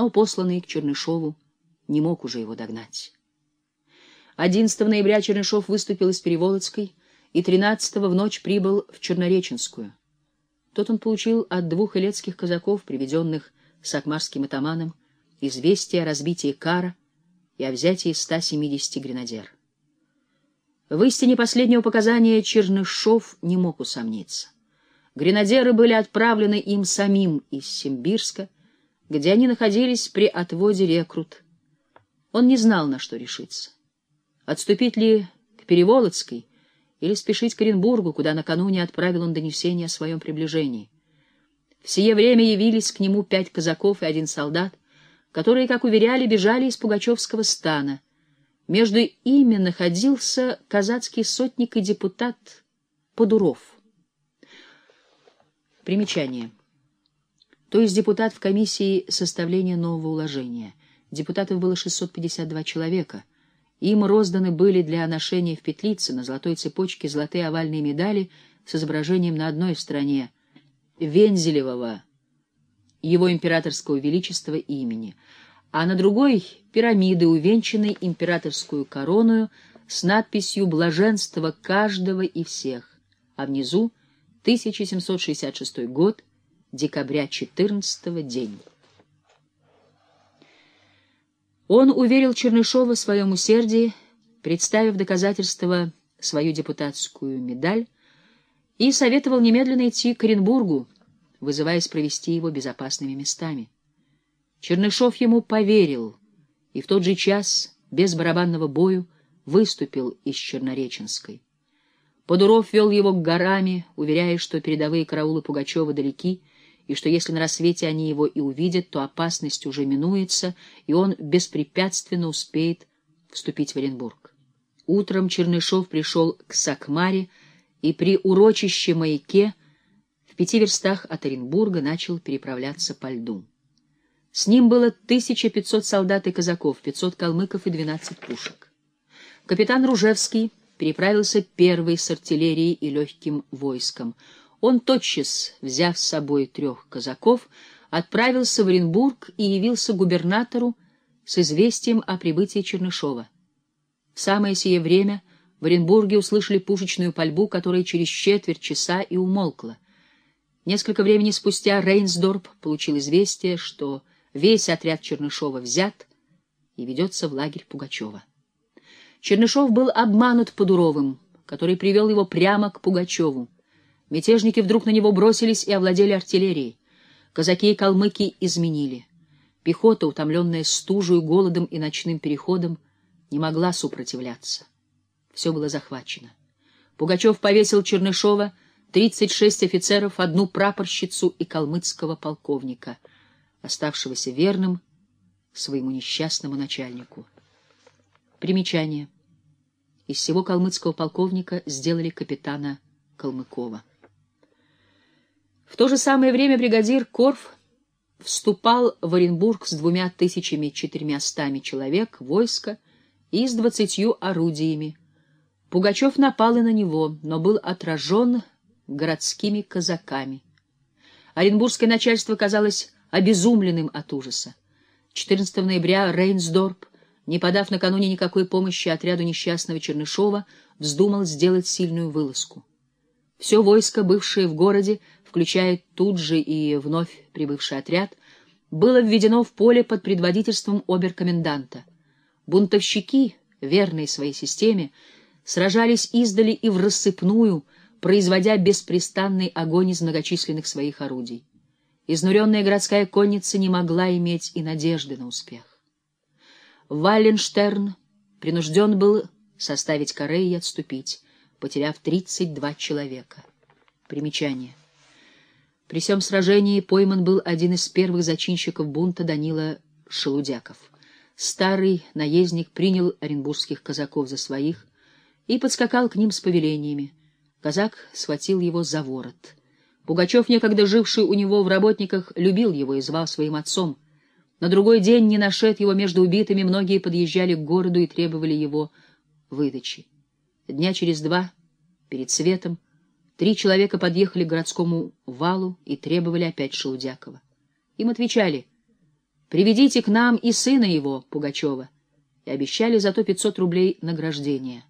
но посланный к Чернышову не мог уже его догнать. 11 ноября Чернышов выступил из Переволоцкой и 13 в ночь прибыл в Чернореченскую. Тут он получил от двух илецких казаков, приведенных сакмарским атаманом, известие о разбитии Кара и о взятии 170 гренадер. В истине последнего показания Чернышов не мог усомниться. Гренадеры были отправлены им самим из Симбирска, где они находились при отводе рекрут. Он не знал, на что решиться. Отступить ли к Переволоцкой или спешить к Оренбургу, куда накануне отправил он донесение о своем приближении. В сие время явились к нему пять казаков и один солдат, которые, как уверяли, бежали из Пугачевского стана. Между ими находился казацкий сотник и депутат Подуров. Примечание. То есть депутат в комиссии составления нового уложения. Депутатов было 652 человека — им розданы были для ношения в петлице на золотой цепочке золотые овальные медали с изображением на одной стороне Вензелевого, его императорского величества имени, а на другой — пирамиды, увенчанной императорскую короную с надписью «Блаженство каждого и всех», а внизу — 1766 год, декабря 14 день. Он уверил Чернышова в своем усердии, представив доказательства свою депутатскую медаль, и советовал немедленно идти к Оренбургу, вызываясь провести его безопасными местами. Чернышов ему поверил, и в тот же час, без барабанного бою, выступил из Чернореченской. Подуров вел его к горами, уверяя, что передовые караулы Пугачева далеки, и что если на рассвете они его и увидят, то опасность уже минуется, и он беспрепятственно успеет вступить в Оренбург. Утром Чернышов пришел к Сакмаре и при урочище маяке в пяти верстах от Оренбурга начал переправляться по льду. С ним было 1500 солдат и казаков, 500 калмыков и 12 пушек. Капитан Ружевский переправился первый с артиллерией и легким войском — он тотчас, взяв с собой трех казаков, отправился в Оренбург и явился губернатору с известием о прибытии Чернышова. В самое сие время в Оренбурге услышали пушечную пальбу, которая через четверть часа и умолкла. Несколько времени спустя Рейнсдорп получил известие, что весь отряд Чернышова взят и ведется в лагерь Пугачева. Чернышов был обманут Подуровым, который привел его прямо к Пугачеву. Мятежники вдруг на него бросились и овладели артиллерией. Казаки и калмыки изменили. Пехота, утомленная стужей, голодом и ночным переходом, не могла сопротивляться. Все было захвачено. Пугачев повесил Чернышова, 36 офицеров, одну прапорщицу и калмыцкого полковника, оставшегося верным своему несчастному начальнику. Примечание. Из всего калмыцкого полковника сделали капитана Калмыкова. В то же самое время бригадир Корф вступал в Оренбург с двумя тысячами четырьмястами человек войска и с двадцатью орудиями. Пугачев напал и на него, но был отражен городскими казаками. Оренбургское начальство казалось обезумленным от ужаса. 14 ноября Рейнсдорп, не подав накануне никакой помощи отряду несчастного Чернышова, вздумал сделать сильную вылазку. Все войско, бывшее в городе, включая тут же и вновь прибывший отряд, было введено в поле под предводительством оберкоменданта. Бунтовщики, верные своей системе, сражались издали и в рассыпную, производя беспрестанный огонь из многочисленных своих орудий. Изнуренная городская конница не могла иметь и надежды на успех. Валленштерн принужден был составить каре и отступить, потеряв 32 человека. Примечание. При всем сражении пойман был один из первых зачинщиков бунта Данила Шелудяков. Старый наездник принял оренбургских казаков за своих и подскакал к ним с повелениями. Казак схватил его за ворот. Пугачев, некогда живший у него в работниках, любил его и звал своим отцом. На другой день, не нашед его между убитыми, многие подъезжали к городу и требовали его выдачи. Дня через два, перед светом, три человека подъехали к городскому валу и требовали опять Шелудякова. Им отвечали, Приведите к нам и сына его, Пугачева, и обещали за то 500 рублей награждения.